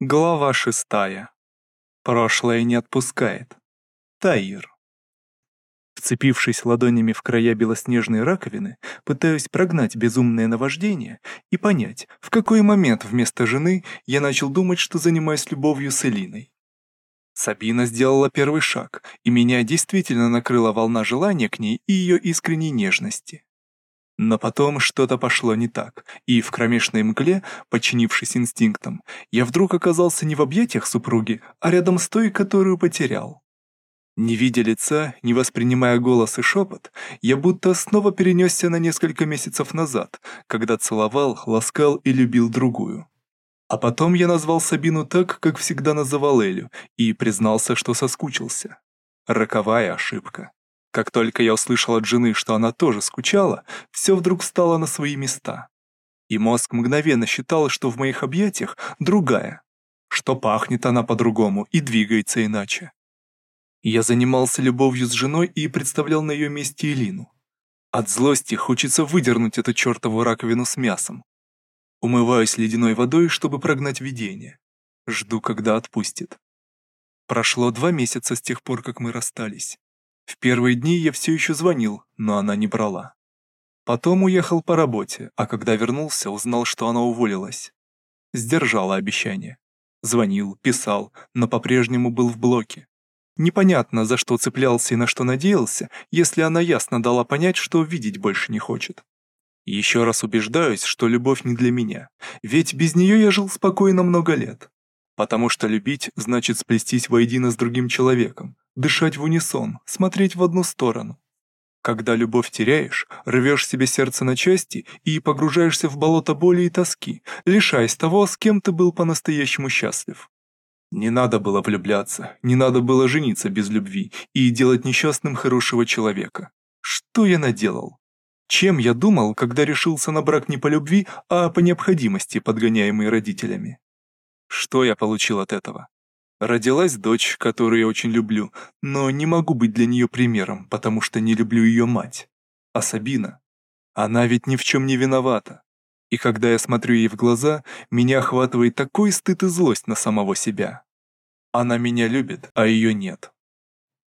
Глава шестая. Прошлое не отпускает. Таир. Вцепившись ладонями в края белоснежной раковины, пытаюсь прогнать безумное наваждение и понять, в какой момент вместо жены я начал думать, что занимаюсь любовью с Элиной. Сабина сделала первый шаг, и меня действительно накрыла волна желания к ней и ее искренней нежности. Но потом что-то пошло не так, и в кромешной мгле, подчинившись инстинктам, я вдруг оказался не в объятиях супруги, а рядом с той, которую потерял. Не видя лица, не воспринимая голос и шепот, я будто снова перенесся на несколько месяцев назад, когда целовал, ласкал и любил другую. А потом я назвал Сабину так, как всегда называл Элю, и признался, что соскучился. Роковая ошибка. Как только я услышал от жены, что она тоже скучала, все вдруг встало на свои места. И мозг мгновенно считал, что в моих объятиях другая, что пахнет она по-другому и двигается иначе. Я занимался любовью с женой и представлял на ее месте Элину. От злости хочется выдернуть эту чертову раковину с мясом. Умываюсь ледяной водой, чтобы прогнать видение. Жду, когда отпустит. Прошло два месяца с тех пор, как мы расстались. В первые дни я все еще звонил, но она не брала. Потом уехал по работе, а когда вернулся, узнал, что она уволилась. Сдержала обещание. Звонил, писал, но по-прежнему был в блоке. Непонятно, за что цеплялся и на что надеялся, если она ясно дала понять, что видеть больше не хочет. Еще раз убеждаюсь, что любовь не для меня, ведь без нее я жил спокойно много лет. Потому что любить значит сплестись воедино с другим человеком, дышать в унисон, смотреть в одну сторону. Когда любовь теряешь, рвешь себе сердце на части и погружаешься в болото боли и тоски, лишаясь того, с кем ты был по-настоящему счастлив. Не надо было влюбляться, не надо было жениться без любви и делать несчастным хорошего человека. Что я наделал? Чем я думал, когда решился на брак не по любви, а по необходимости, подгоняемой родителями? Что я получил от этого? Родилась дочь, которую я очень люблю, но не могу быть для нее примером, потому что не люблю ее мать. А Сабина? Она ведь ни в чем не виновата. И когда я смотрю ей в глаза, меня охватывает такой стыд и злость на самого себя. Она меня любит, а ее нет.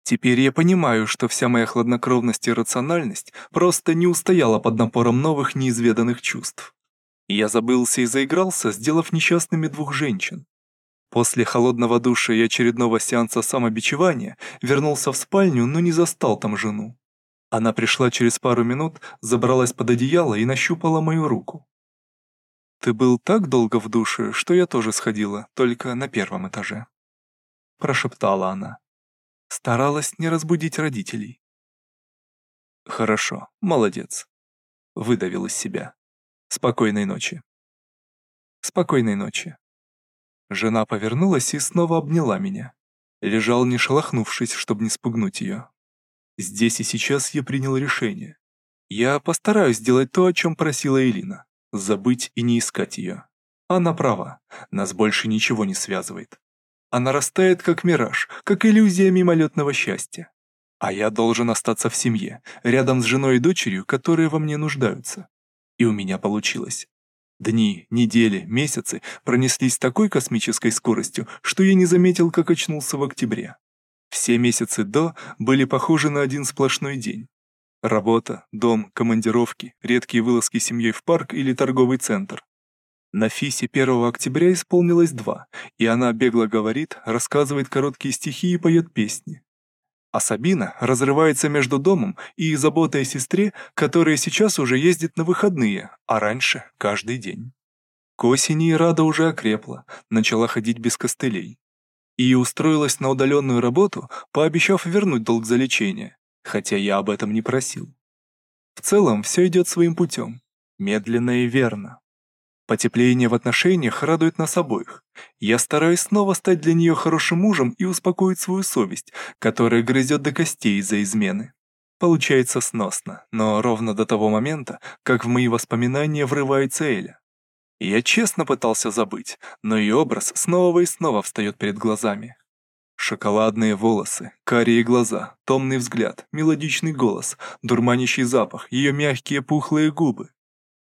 Теперь я понимаю, что вся моя хладнокровность и рациональность просто не устояла под напором новых неизведанных чувств. Я забылся и заигрался, сделав несчастными двух женщин. После холодного душа и очередного сеанса самобичевания вернулся в спальню, но не застал там жену. Она пришла через пару минут, забралась под одеяло и нащупала мою руку. «Ты был так долго в душе, что я тоже сходила, только на первом этаже», – прошептала она. Старалась не разбудить родителей. «Хорошо, молодец», – выдавил из себя. Спокойной ночи. Спокойной ночи. Жена повернулась и снова обняла меня. Лежал не шелохнувшись, чтобы не спугнуть ее. Здесь и сейчас я принял решение. Я постараюсь сделать то, о чем просила Элина. Забыть и не искать ее. Она права, нас больше ничего не связывает. Она растает, как мираж, как иллюзия мимолетного счастья. А я должен остаться в семье, рядом с женой и дочерью, которые во мне нуждаются. И у меня получилось. Дни, недели, месяцы пронеслись с такой космической скоростью, что я не заметил, как очнулся в октябре. Все месяцы до были похожи на один сплошной день. Работа, дом, командировки, редкие вылазки с семьей в парк или торговый центр. На Фисе 1 октября исполнилось два, и она бегло говорит, рассказывает короткие стихи и поет песни. А Сабина разрывается между домом и заботой о сестре, которая сейчас уже ездит на выходные, а раньше – каждый день. К осени Рада уже окрепла, начала ходить без костылей. И устроилась на удаленную работу, пообещав вернуть долг за лечение, хотя я об этом не просил. В целом все идет своим путем, медленно и верно. Потепление в отношениях радует нас обоих. Я стараюсь снова стать для нее хорошим мужем и успокоить свою совесть, которая грызет до костей из-за измены. Получается сносно, но ровно до того момента, как в мои воспоминания врывается Эля. Я честно пытался забыть, но ее образ снова и снова встает перед глазами. Шоколадные волосы, карие глаза, томный взгляд, мелодичный голос, дурманящий запах, ее мягкие пухлые губы.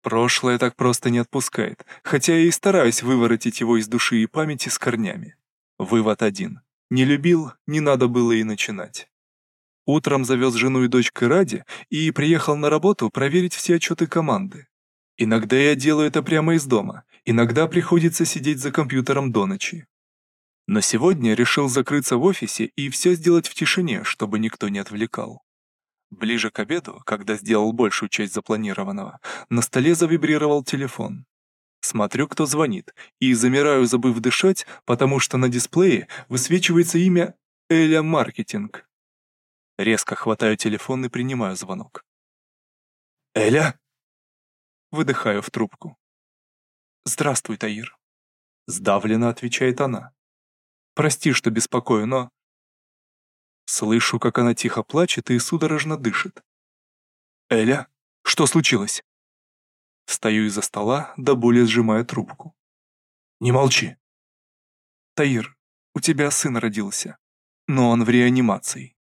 Прошлое так просто не отпускает, хотя я и стараюсь выворотить его из души и памяти с корнями. Вывод один. Не любил, не надо было и начинать. Утром завез жену и дочь к Ираде и приехал на работу проверить все отчеты команды. Иногда я делаю это прямо из дома, иногда приходится сидеть за компьютером до ночи. Но сегодня решил закрыться в офисе и все сделать в тишине, чтобы никто не отвлекал. Ближе к обеду, когда сделал большую часть запланированного, на столе завибрировал телефон. Смотрю, кто звонит, и замираю, забыв дышать, потому что на дисплее высвечивается имя Эля Маркетинг. Резко хватаю телефон и принимаю звонок. «Эля?» Выдыхаю в трубку. «Здравствуй, Таир». Сдавленно отвечает она. «Прости, что беспокою, но Слышу, как она тихо плачет и судорожно дышит. «Эля, что случилось?» Встаю из-за стола, до боли сжимая трубку. «Не молчи!» «Таир, у тебя сын родился, но он в реанимации.